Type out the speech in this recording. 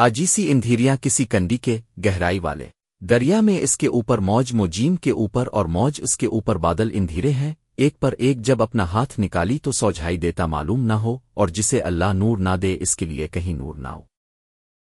آجیسی اندھیریاں کسی کنڈی کے گہرائی والے۔ دریا میں اس کے اوپر موج موجیم کے اوپر اور موج اس کے اوپر بادل اندھیرے ہیں۔ ایک پر ایک جب اپنا ہاتھ نکالی تو سوجھائی دیتا معلوم نہ ہو اور جسے اللہ نور نہ دے اس کے لیے کہیں نور نہ ہو۔